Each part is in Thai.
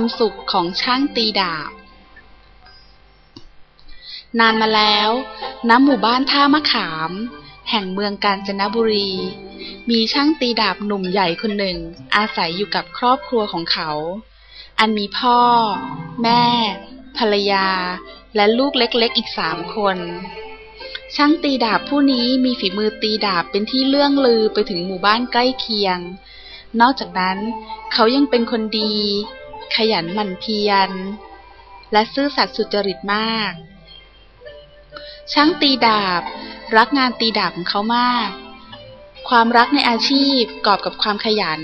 ความสุขของช่างตีดาบ นานมาแล้ว ณ หมู่บ้านท่ามะขาม แห่งเมืองกาญจนบุรี มีช่างตีดาบหนุ่มใหญ่คนหนึ่ง อาศัยอยู่กับครอบครัวของเขา อันมีพ่อ แม่ ภรรยา และลูกเล็กๆอีกสามคนช่างตีดาบผู้นี้มีฝีมือตีดาบเป็นที่เลื่องลือไปถึงหมู่บ้านใกล้เคียง นอกจากนั้น เขายังเป็นคนดี ขยันหมั่นเพียร และซื่อสัตย์สุจริตมาก ช่างตีดาบ รักงานตีดาบของเขามาก ความรักในอาชีพกอบกับความขยัน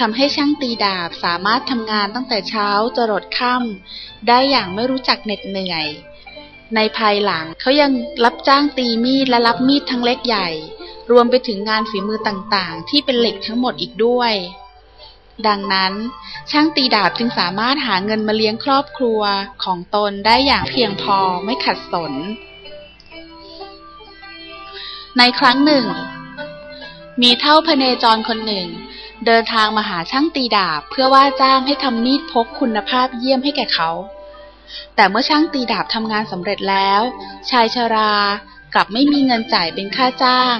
ทำให้ช่างตีดาบสามารถทำงานตั้งแต่เช้าจรดค่ำได้อย่างไม่รู้จักเหน็ดเหนื่อย ในภายหลังเขายังรับจ้างตีมีดและรับมีดทั้งเล็กใหญ่ รวมไปถึงงานฝีมือต่างๆ ที่เป็นเหล็กทั้งหมดอีกด้วย ดังนั้น ช่างตีดาบจึงสามารถหาเงินมาเลี้ยงครอบครัวของตนได้อย่างเพียงพอไม่ขัดสน ในครั้งหนึ่ง มีเท่าพเนจรคนหนึ่ง เดินทางมาหาช่างตีดาบเพื่อว่าจ้างให้ทำมีดพกคุณภาพเยี่ยมให้แก่เขา แต่เมื่อช่างตีดาบทำงานสำเร็จแล้ว ชายชรากลับไม่มีเงินจ่ายเป็นค่าจ้าง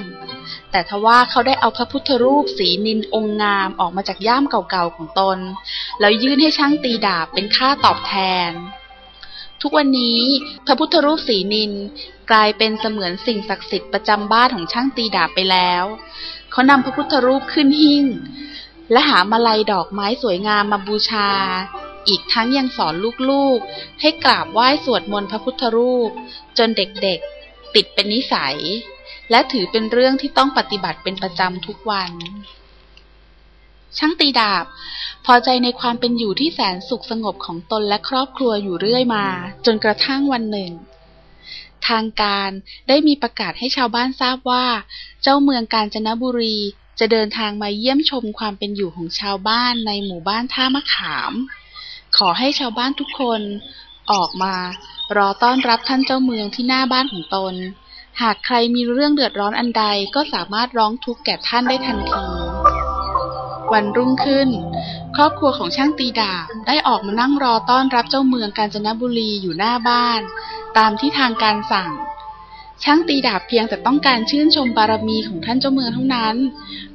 แต่ทว่าเขาได้เอาพระพุทธรูปสีนินองค์งามออกมาจากย่ามเก่าๆของตน แล้วยื่นให้ช่างตีดาบเป็นค่าตอบแทน ทุกวันนี้ พระพุทธรูปสีนินกลายเป็นเสมือนสิ่งศักดิ์สิทธิ์ประจำบ้านของช่างตีดาบไปแล้ว เขานำพระพุทธรูปขึ้นหิ้งและหามาลัยดอกไม้สวยงามมาบูชา อีกทั้งยังสอนลูกๆ ให้กราบไหว้สวดมนต์พระพุทธรูป จนเด็กๆ ติดเป็นนิสัย และถือเป็นเรื่องที่ต้องปฏิบัติเป็นประจำทุกวัน ช่างตีดาบ พอใจในความเป็นอยู่ที่แสนสุขสงบของตนและครอบครัวอยู่เรื่อยมา จนกระทั่งวันหนึ่ง ทางการได้มีประกาศให้ชาวบ้านทราบว่า เจ้าเมืองกาญจนบุรีจะเดินทางมาเยี่ยมชมความเป็นอยู่ของชาวบ้านในหมู่บ้านท่ามะขาม ขอให้ชาวบ้านทุกคนออกมารอต้อนรับท่านเจ้าเมืองที่หน้าบ้านของตน หากใครมีเรื่องเดือดร้อนอันใดก็สามารถร้องทุกข์แก่ท่านได้ทันที วันรุ่งขึ้น ครอบครัวของช่างตีดาบได้ออกมานั่งรอต้อนรับเจ้าเมืองกาญจนบุรีอยู่หน้าบ้าน ตามที่ทางการสั่ง ช่างตีดาบเพียงแต่ต้องการชื่นชมบารมีของท่านเจ้าเมืองเท่านั้น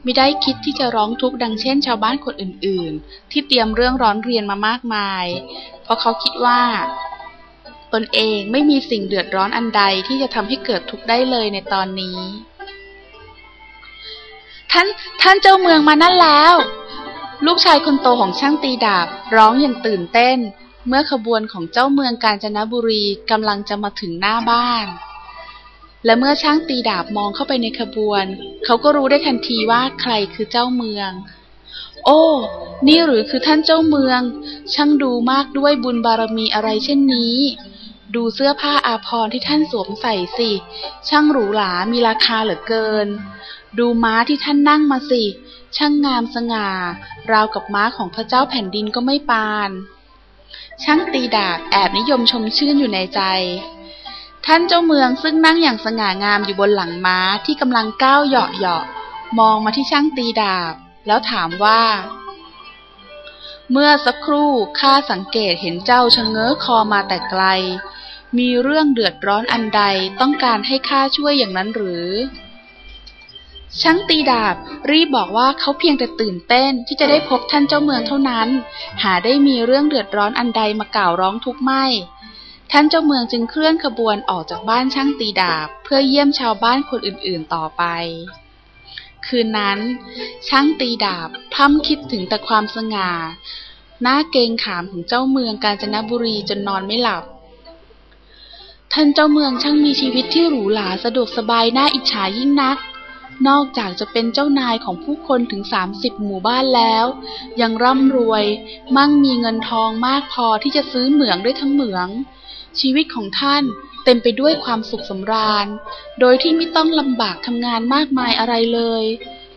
ไม่ได้คิดที่จะร้องทุกข์ดังเช่นชาวบ้านคนอื่น ๆ ที่เตรียมเรื่องร้อนเรียนมามากมาย เพราะเขาคิดว่า ตนเองไม่มีสิ่งเดือดร้อนอันใดที่จะทำให้เกิดทุกข์ได้เลยในตอนนี้ ท่านท่านเจ้าเมืองมานั่นแล้ว ลูกชายคนโตของช่างตีดาบร้องอย่างตื่นเต้น เมื่อขบวนของเจ้าเมืองกาญจนบุรีกำลังจะมาถึงหน้าบ้าน และเมื่อช่างตีดาบมองเข้าไปในขบวน เขาก็รู้ได้ทันทีว่าใครคือเจ้าเมืองโอ้ นี่หรือคือท่านเจ้าเมือง ช่างดูมากด้วยบุญบารมีอะไรเช่นนี้ ดูเสื้อผ้าอาภรณ์ที่ท่านสวมใส่สิ ช่างหรูหรา มีราคาเหลือเกิน ดูม้าที่ท่านนั่งมาสิ ช่างงามสง่า ราวกับม้าของพระเจ้าแผ่นดินก็ไม่ปาน ช่างตีดาบแอบนิยมชมชื่นอยู่ในใจ ท่านเจ้าเมืองซึ่งนั่งอย่างสง่างามอยู่บนหลังม้าที่กำลังก้าวเหาะเหาะมองมาที่ช่างตีดาบ แล้วถามว่าเมื่อสักครู่ข้าสังเกตเห็นเจ้าชะเง้อคอมาแต่ไกล มีเรื่องเดือดร้อนอันใดต้องการให้ข้าช่วยอย่างนั้นหรือ ช่างตีดาบรีบบอกว่าเขาเพียงแต่ตื่นเต้นที่จะได้พบท่านเจ้าเมืองเท่านั้น หาได้มีเรื่องเดือดร้อนอันใดมากล่าวร้องทุกข์ไม่ ท่านเจ้าเมืองจึงเคลื่อนขบวนออกจากบ้านช่างตีดาบ เพื่อเยี่ยมชาวบ้านคนอื่นๆต่อไปคืนนั้น ช่างตีดาบพร่ำคิดถึงแต่ความสง่า หน้าเกงขามของเจ้าเมืองกาญจนบุรีจนนอนไม่หลับ ท่านเจ้าเมืองช่างมีชีวิตที่หรูหราสะดวกสบายน่าอิจฉายิ่งนัก นอกจากจะเป็นเจ้านายของผู้คนถึงสามสิบหมู่บ้านแล้ว ยังร่ำรวย มั่งมีเงินทองมากพอที่จะซื้อเหมืองได้ทั้งเหมือง ชีวิตของท่านเต็มไปด้วยความสุขสำราญ โดยที่ไม่ต้องลำบากทำงานมากมายอะไรเลย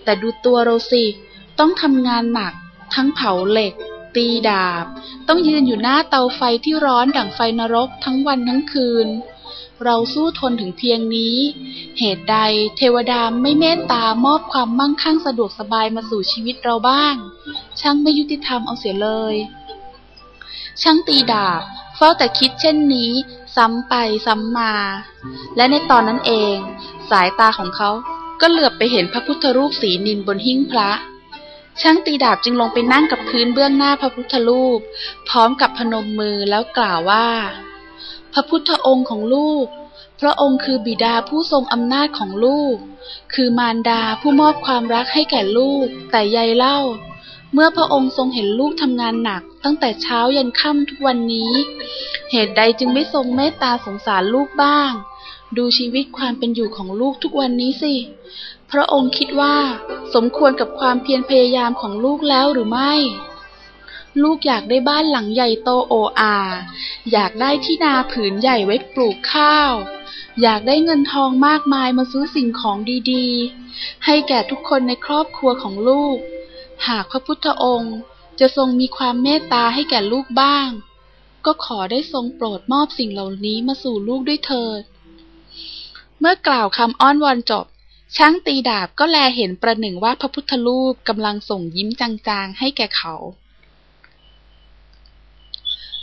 แต่ดูตัวเราสิ ต้องทำงานหนัก ทั้งเผาเหล็ก ตีดาบ ต้องยืนอยู่หน้าเตาไฟที่ร้อนดั่งไฟนรกทั้งวันทั้งคืน เราสู้ทนถึงเพียงนี้ เหตุใดเทวดาไม่เมตตามอบความมั่งคั่งสะดวกสบายมาสู่ชีวิตเราบ้าง ช่างไม่ยุติธรรมเอาเสียเลย ช่างตีดาบเฝ้าแต่คิดเช่นนี้ซ้ำไปซ้ำมา และในตอนนั้นเอง สายตาของเขาก็เหลือบไปเห็นพระพุทธรูปสีนินบนหิ้งพระ ช่างตีดาบจึงลงไปนั่งกับพื้นเบื้องหน้าพระพุทธรูป พร้อมกับพนมมือแล้วกล่าวว่า พระพุทธองค์ของลูก พระองค์คือบิดาผู้ทรงอำนาจของลูก คือมารดาผู้มอบความรักให้แก่ลูก แต่ยายเล่า เมื่อพระองค์ทรงเห็นลูกทำงานหนัก ตั้งแต่เช้ายันค่ำทุกวันนี้ เหตุใดจึงไม่ทรงเมตตาสงสารลูกบ้าง ดูชีวิตความเป็นอยู่ของลูกทุกวันนี้สิ พระองค์คิดว่า สมควรกับความเพียรพยายามของลูกแล้วหรือไม่ ลูกอยากได้บ้านหลังใหญ่โตโออา อยากได้ที่นาผืนใหญ่ไว้ปลูกข้าว อยากได้เงินทองมากมายมาซื้อสิ่งของดีๆ ให้แก่ทุกคนในครอบครัวของลูก หากพระพุทธองค์จะทรงมีความเมตตาให้แก่ลูกบ้าง ก็ขอได้ทรงโปรดมอบสิ่งเหล่านี้มาสู่ลูกด้วยเถิด เมื่อกล่าวคำอ้อนวอนจบ ช่างตีดาบก็แลเห็นประหนึ่งว่าพระพุทธรูปกำลังส่งยิ้มจางๆให้แก่เขา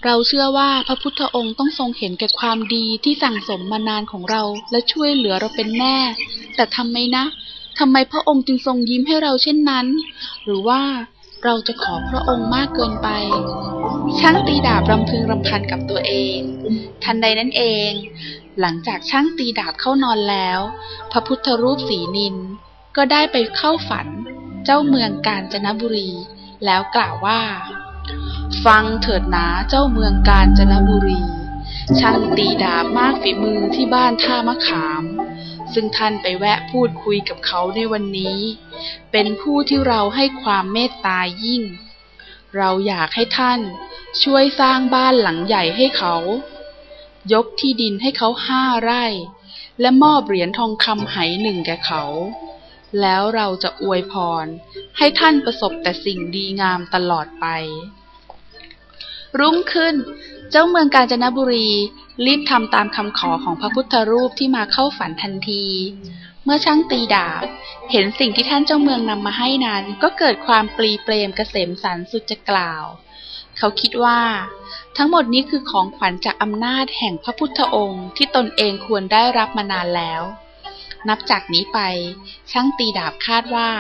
เราเชื่อว่าพระพุทธองค์ต้องทรงเห็นแก่ความดีที่สั่งสมมานานของเราและช่วยเหลือเราเป็นแน่ แต่ทำไมนะทำไมพระองค์จึงทรงยิ้มให้เราเช่นนั้น หรือว่าเราจะขอพระองค์มากเกินไป ช่างตีดาบรำพึงรำพันกับตัวเอง ทันใดนั้นเอง หลังจากช่างตีดาบเข้านอนแล้ว พระพุทธรูปสีนิน ก็ได้ไปเข้าฝัน เจ้าเมืองกาญจนบุรี แล้วกล่าวว่า ฟังเถิดนะเจ้าเมืองกาญจนบุรี ช่างตีดาบมากฝีมือที่บ้านท่ามะขาม ซึ่งท่านไปแวะพูดคุยกับเขาในวันนี้ เป็นผู้ที่เราให้ความเมตตายิ่ง เราอยากให้ท่านช่วยสร้างบ้านหลังใหญ่ให้เขา ยกที่ดินให้เขาห้าไร่ และมอบเหรียญทองคำไหหนึ่งแก่เขา แล้วเราจะอวยพร ให้ท่านประสบแต่สิ่งดีงามตลอดไป รุ่งขึ้น เจ้าเมืองกาญจนบุรีรีบทำตามคำขอของพระพุทธรูปที่มาเข้าฝันทันที เมื่อช่างตีดาบ เห็นสิ่งที่ท่านเจ้าเมืองนำมาให้นั้น ก็เกิดความปรีเปรมเกษมสันสุดจะกล่าว เขาคิดว่า ทั้งหมดนี้คือของขวัญจากอำนาจแห่งพระพุทธองค์ที่ตนเองควรได้รับมานานแล้ว นับจากนี้ไป ช่างตีดาบคาดว่า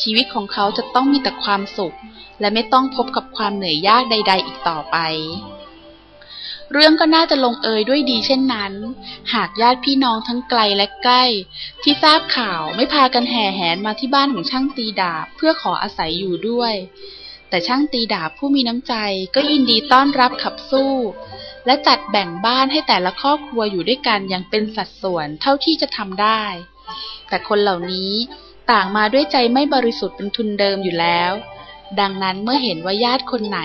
ชีวิตของเขาจะต้องมีแต่ความสุข และไม่ต้องพบกับความเหนื่อยยากใด ๆ อีกต่อไปเรื่องก็น่าจะลงเอยด้วยดีเช่นนั้น หากญาติพี่น้องทั้งไกลและใกล้ ที่ทราบข่าวไม่พากันแห่แหนมาที่บ้านของช่างตีดาบเพื่อขออาศัยอยู่ด้วย แต่ช่างตีดาบผู้มีน้ำใจก็ยินดีต้อนรับขับสู้ และจัดแบ่งบ้านให้แต่ละครอบครัวอยู่ด้วยกันอย่างเป็นสัดส่วนเท่าที่จะทำได้ แต่คนเหล่านี้ต่างมาด้วยใจไม่บริสุทธิ์เป็นทุนเดิมอยู่แล้ว ดังนั้นเมื่อเห็นว่าญาติคนไหน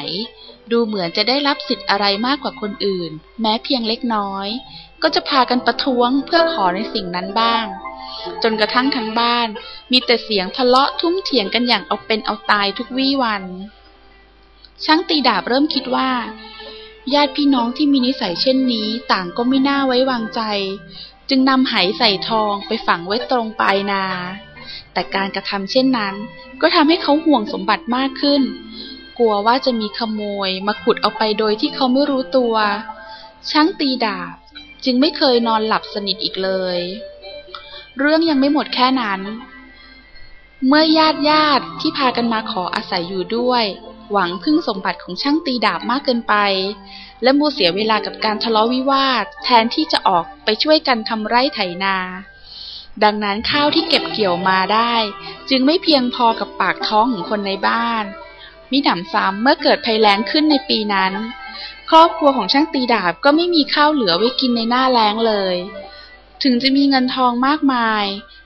ดูเหมือนจะได้รับสิทธิ์อะไรมากกว่าคนอื่น แม้เพียงเล็กน้อย ก็จะพากันประท้วงเพื่อขอในสิ่งนั้นบ้าง จนกระทั่งทั้งบ้าน มีแต่เสียงทะเลาะทุ่มเถียงกันอย่างเอาเป็นเอาตายทุกวี่วัน ช่างตีดาบเริ่มคิดว่า ญาติพี่น้องที่มีนิสัยเช่นนี้ต่างก็ไม่น่าไว้วางใจ จึงนำไหใส่ทองไปฝังไว้ตรงปลายนา แต่การกระทำเช่นนั้น ก็ทำให้เขาห่วงสมบัติมากขึ้น กลัวว่าจะมีขโมยมาขุดเอาไปโดยที่เขาไม่รู้ตัว ช่างตีดาบจึงไม่เคยนอนหลับสนิทอีกเลย เรื่องยังไม่หมดแค่นั้น เมื่อญาติญาติที่พากันมาขออาศัยอยู่ด้วย หวังพึ่งสมบัติของช่างตีดาบมากเกินไป และมัวเสียเวลากับการทะเลาะวิวาท แทนที่จะออกไปช่วยกันทำไร่ไถนา ดังนั้นข้าวที่เก็บเกี่ยวมาได้ จึงไม่เพียงพอกับปากท้องของคนในบ้าน มิหนำซ้ำเมื่อเกิดภัยแล้งขึ้นในปีนั้น ครอบครัวของช่างตีดาบก็ไม่มีข้าวเหลือไว้กินในหน้าแล้งเลย ถึงจะมีเงินทองมากมาย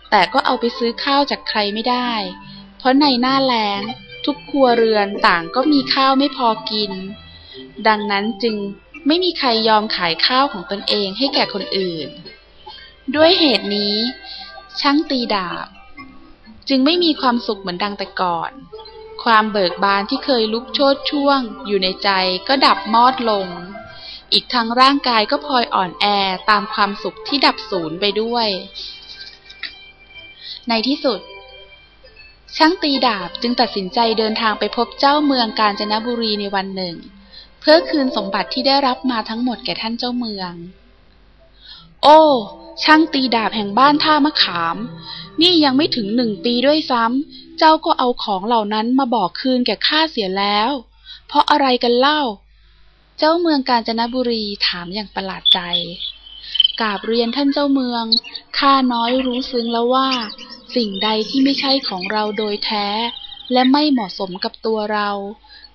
แต่ก็เอาไปซื้อข้าวจากใครไม่ได้ เพราะในหน้าแล้ง ทุกครัวเรือนต่างก็มีข้าวไม่พอกิน ดังนั้นจึงไม่มีใครยอมขายข้าวของตนเองให้แก่คนอื่น ด้วยเหตุนี้ ช่างตีดาบ จึงไม่มีความสุขเหมือนดังแต่ก่อน ความเบิกบานที่เคยลุกโชดช่วง อยู่ในใจก็ดับมอดลง อีกทั้งร่างกายก็พลอยอ่อนแอตามความสุขที่ดับสูญไปด้วย ในที่สุด ช่างตีดาบจึงตัดสินใจเดินทางไปพบเจ้าเมืองกาญจนบุรีในวันหนึ่ง เพื่อคืนสมบัติที่ได้รับมาทั้งหมดแก่ท่านเจ้าเมือง โอ้ ช่างตีดาบแห่งบ้านท่ามะขาม นี่ยังไม่ถึงหนึ่งปีด้วยซ้ำเจ้าก็เอาของเหล่านั้นมาบอกคืนแก่ข้าเสียแล้ว เพราะอะไรกันเล่า เจ้าเมืองกาญจนบุรีถามอย่างประหลาดใจกาบเรียนท่านเจ้าเมือง ข้าน้อยรู้ซึ้งแล้วว่า สิ่งใดที่ไม่ใช่ของเราโดยแท้ และไม่เหมาะสมกับตัวเรา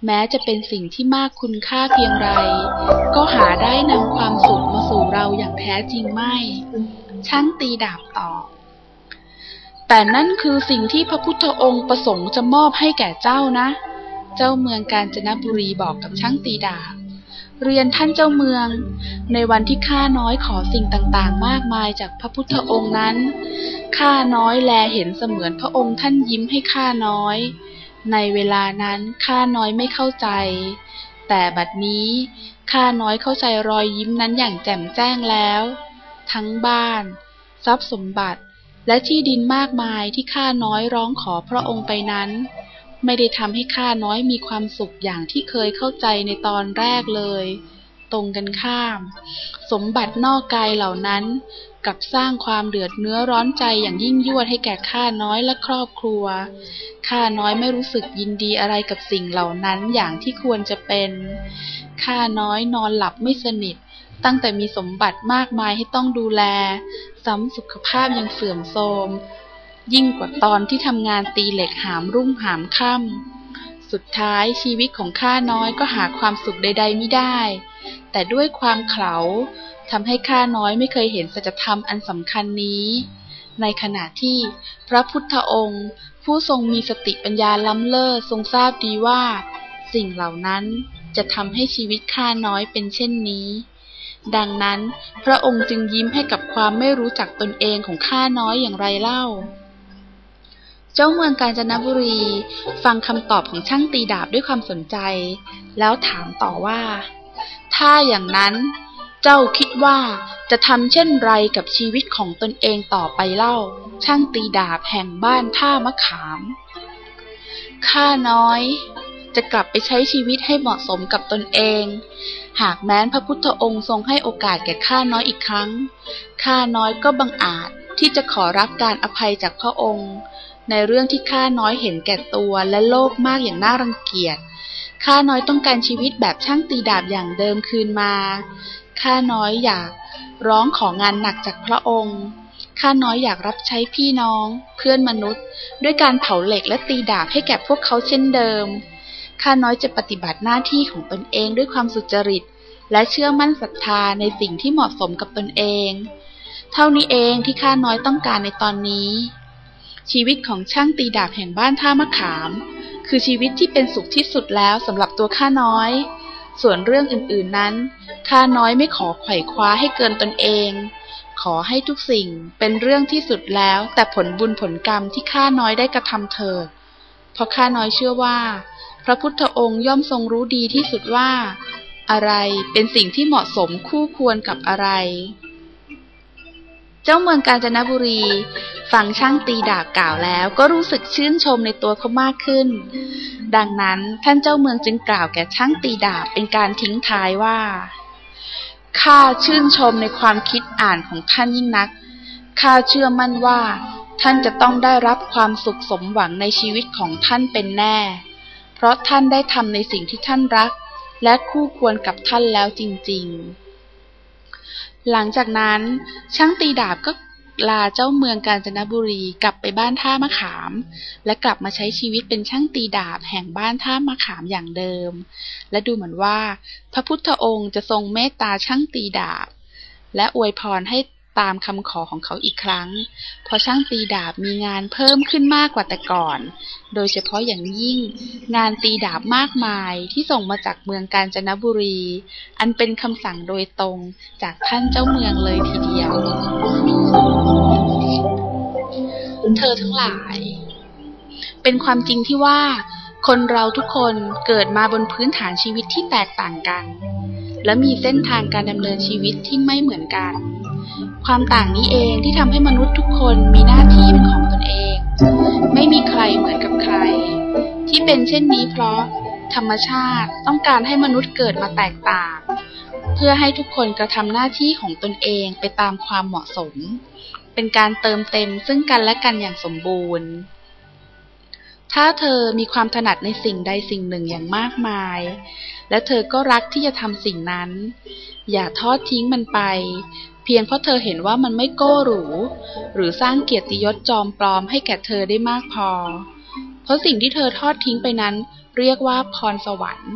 แม้จะเป็นสิ่งที่มากคุณค่าเพียงไร ก็หาได้นำความสุขมาสู่เราอย่างแท้จริงไม่ช่างตีดาบตอบแต่นั่นคือสิ่งที่พระพุทธองค์ประสงค์จะมอบให้แก่เจ้านะ เจ้าเมืองกาญจนบุรีบอกกับช่างตีดาบเรียนท่านเจ้าเมือง ในวันที่ข้าน้อยขอสิ่งต่างๆ มากมายจากพระพุทธองค์นั้น ข้าน้อยแลเห็นเสมือนพระองค์ท่านยิ้มให้ข้าน้อย ในเวลานั้นข้าน้อยไม่เข้าใจ แต่บัดนี้ข้าน้อยเข้าใจรอยยิ้มนั้นอย่างแจ่มแจ้งแล้ว ทั้งบ้าน ทรัพย์สมบัติและที่ดินมากมายที่ข้าน้อยร้องขอพระองค์ไปนั้น ไม่ได้ทำให้ข้าน้อยมีความสุขอย่างที่เคยเข้าใจในตอนแรกเลย ตรงกันข้าม สมบัตินอกกายเหล่านั้นกับสร้างความเดือดเนื้อร้อนใจอย่างยิ่งยวดให้แก่ข้าน้อยและครอบครัว ข้าน้อยไม่รู้สึกยินดีอะไรกับสิ่งเหล่านั้นอย่างที่ควรจะเป็น ข้าน้อยนอนหลับไม่สนิท ตั้งแต่มีสมบัติมากมายให้ต้องดูแล ซ้ำสุขภาพยังเสื่อมโทรม ยิ่งกว่าตอนที่ทำงานตีเหล็กหามรุ่งหามค่ำสุดท้ายชีวิตของข้าน้อยก็หาความสุขใดๆไม่ได้ แต่ด้วยความเขาทำให้ข้าน้อยไม่เคยเห็นสัจธรรมอันสำคัญนี้ ในขณะที่พระพุทธองค์ ผู้ทรงมีสติปัญญาล้ำเลิศทรงทราบดีว่า สิ่งเหล่านั้นจะทำให้ชีวิตข้าน้อยเป็นเช่นนี้ ดังนั้นพระองค์จึงยิ้มให้กับความไม่รู้จักตนเองของข้าน้อยอย่างไรเล่า เจ้าเมืองกาญจนบุรี ฟังคำตอบของช่างตีดาบด้วยความสนใจ แล้วถามต่อว่า ถ้าอย่างนั้น เจ้าคิดว่าจะทำเช่นไรกับชีวิตของตนเองต่อไปเล่า ช่างตีดาบแห่งบ้านท่ามะขาม ข้าน้อย จะกลับไปใช้ชีวิตให้เหมาะสมกับตนเอง หากแม้นพระพุทธองค์ทรงให้โอกาสแก่ข้าน้อยอีกครั้ง ข้าน้อยก็บังอาจที่จะขอรับการอภัยจากพระองค์ ในเรื่องที่ข้าน้อยเห็นแก่ตัวและโลภมากอย่างน่ารังเกียจ ข้าน้อยต้องการชีวิตแบบช่างตีดาบอย่างเดิมคืนมา ข้าน้อยอยากร้องของานหนักจากพระองค์ ข้าน้อยอยากรับใช้พี่น้อง เพื่อนมนุษย์ ด้วยการเผาเหล็กและตีดาบให้แก่พวกเขาเช่นเดิม ข้าน้อยจะปฏิบัติหน้าที่ของตนเองด้วยความสุจริต และเชื่อมั่นศรัทธาในสิ่งที่เหมาะสมกับตนเอง เท่านี้เองที่ข้าน้อยต้องการในตอนนี้ ชีวิตของช่างตีดาบแห่งบ้านท่ามะขาม คือชีวิตที่เป็นสุขที่สุดแล้วสำหรับตัวข้าน้อย ส่วนเรื่องอื่นๆนั้นข้าน้อยไม่ขอไขว่คว้าให้เกินตนเอง ขอให้ทุกสิ่งเป็นเรื่องที่สุดแล้ว แต่ผลบุญผลกรรมที่ข้าน้อยได้กระทำเถิดเพราะข้าน้อยเชื่อว่า พระพุทธองค์ย่อมทรงรู้ดีที่สุดว่า อะไรเป็นสิ่งที่เหมาะสมคู่ควรกับอะไร เจ้าเมืองกาญจนบุรี ฟังช่างตีดาบกล่าวแล้วก็รู้สึกชื่นชมในตัวเขามากขึ้น ดังนั้นท่านเจ้าเมืองจึงกล่าวแก่ช่างตีดาบเป็นการทิ้งท้ายว่า ข้าชื่นชมในความคิดอ่านของท่านยิ่งนัก ข้าเชื่อมั่นว่า ท่านจะต้องได้รับความสุขสมหวังในชีวิตของท่านเป็นแน่ เพราะท่านได้ทำในสิ่งที่ท่านรัก และคู่ควรกับท่านแล้วจริง ๆหลังจากนั้นช่างตีดาบก็ ลาเจ้าเมืองกาญจนบุรีกลับไปบ้านท่ามะขาม และกลับมาใช้ชีวิตเป็นช่างตีดาบแห่งบ้านท่ามะขามอย่างเดิม และดูเหมือนว่า พระพุทธองค์จะทรงเมตตาช่างตีดาบ และอวยพรให้ ตามคำขอของเขาอีกครั้งพอช่างตีดาบมีงานเพิ่มขึ้นมากกว่าแต่ก่อน โดยเฉพาะอย่างยิ่ง งานตีดาบมากมายที่ส่งมาจากเมืองกาญจนบุรี อันเป็นคำสั่งโดยตรงจากท่านเจ้าเมืองเลยทีเดียว เธอทั้งหลาย เป็นความจริงที่ว่า คนเราทุกคนเกิดมาบนพื้นฐานชีวิตที่แตกต่างกัน และมีเส้นทางการดำเนินชีวิตที่ไม่เหมือนกัน ความต่างนี้เองที่ทำให้มนุษย์ทุกคนมีหน้าที่เป็นของตนเอง ไม่มีใครเหมือนกับใคร ที่เป็นเช่นนี้เพราะธรรมชาติต้องการให้มนุษย์เกิดมาแตกต่าง เพื่อให้ทุกคนกระทำหน้าที่ของตนเองไปตามความเหมาะสม เป็นการเติมเต็มซึ่งกันและกันอย่างสมบูรณ์ ถ้าเธอมีความถนัดในสิ่งใดสิ่งหนึ่งอย่างมากมาย และเธอก็รักที่จะทำสิ่งนั้น อย่าทอดทิ้งมันไป เพียงเพราะเธอเห็นว่ามันไม่โก้หรู หรือสร้างเกียรติยศจอมปลอมให้แก่เธอได้มากพอ เพราะสิ่งที่เธอทอดทิ้งไปนั้น เรียกว่าพรสวรรค์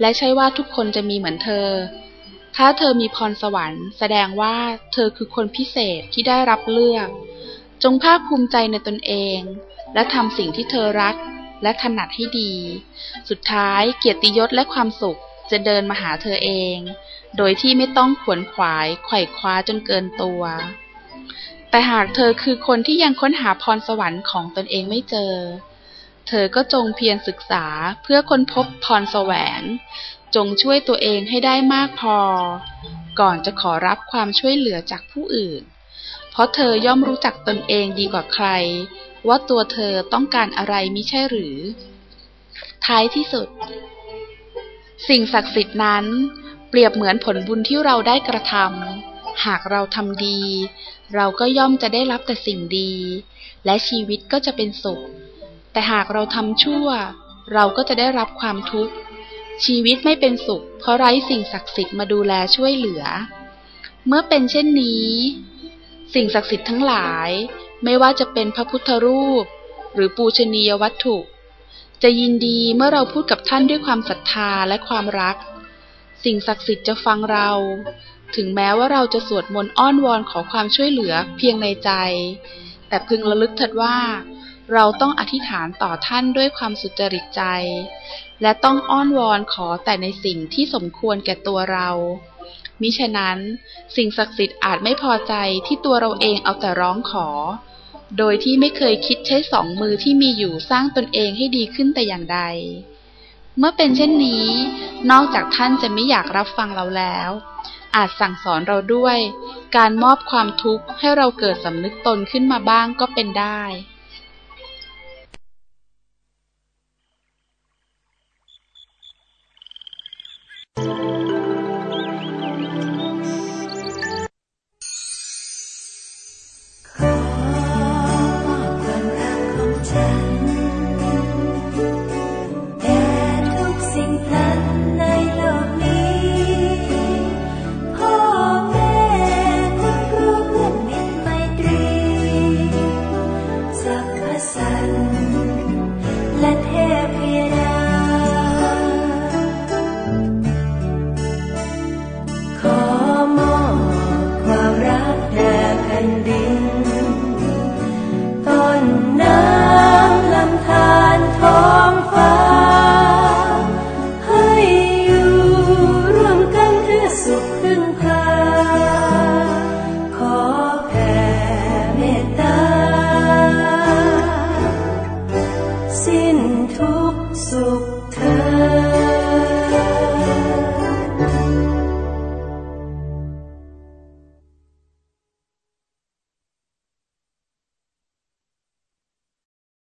และใช่ว่าทุกคนจะมีเหมือนเธอ ถ้าเธอมีพรสวรรค์ แสดงว่าเธอคือคนพิเศษที่ได้รับเลือก จงภาคภูมิใจในตนเอง และทำสิ่งที่เธอรักและถนัดให้ดี สุดท้ายเกียรติยศและความสุข จะเดินมาหาเธอเอง โดยที่ไม่ต้องขวนขวายไขว่คว้าจนเกินตัว แต่หากเธอคือคนที่ยังค้นหาพรสวรรค์ของตนเองไม่เจอ เธอก็จงเพียรศึกษาเพื่อค้นพบพรแสวง จงช่วยตัวเองให้ได้มากพอ ก่อนจะขอรับความช่วยเหลือจากผู้อื่น เพราะเธอย่อมรู้จักตนเองดีกว่าใคร ว่าตัวเธอต้องการอะไรมิใช่หรือ ท้ายที่สุด สิ่งศักดิ์สิทธิ์นั้น เปรียบเหมือนผลบุญที่เราได้กระทำหากเราทำดี เราก็ย่อมจะได้รับแต่สิ่งดี และชีวิตก็จะเป็นสุข แต่หากเราทำชั่ว เราก็จะได้รับความทุกข์ ชีวิตไม่เป็นสุข เพราะไร้สิ่งศักดิ์สิทธิ์มาดูแลช่วยเหลือ เมื่อเป็นเช่นนี้ สิ่งศักดิ์สิทธิ์ทั้งหลาย ไม่ว่าจะเป็นพระพุทธรูป หรือปูชนียวัตถุ จะยินดีเมื่อเราพูดกับท่านด้วยความศรัทธาและความรัก สิ่งศักดิ์สิทธิ์จะฟังเรา ถึงแม้ว่าเราจะสวดมนต์อ้อนวอนขอความช่วยเหลือเพียงในใจ แต่พึงระลึกเถิดว่า เราต้องอธิษฐานต่อท่านด้วยความสุจริตใจ และต้องอ้อนวอนขอแต่ในสิ่งที่สมควรแก่ตัวเรา มิฉะนั้น สิ่งศักดิ์สิทธิ์อาจไม่พอใจที่ตัวเราเองเอาแต่ร้องขอ โดยที่ไม่เคยคิดใช้สองมือที่มีอยู่สร้างตนเองให้ดีขึ้นแต่อย่างใด เมื่อเป็นเช่นนี้ นอกจากท่านจะไม่อยากรับฟังเราแล้ว อาจสั่งสอนเราด้วย การมอบความทุกข์ให้เราเกิดสำนึกตนขึ้นมาบ้างก็เป็นได้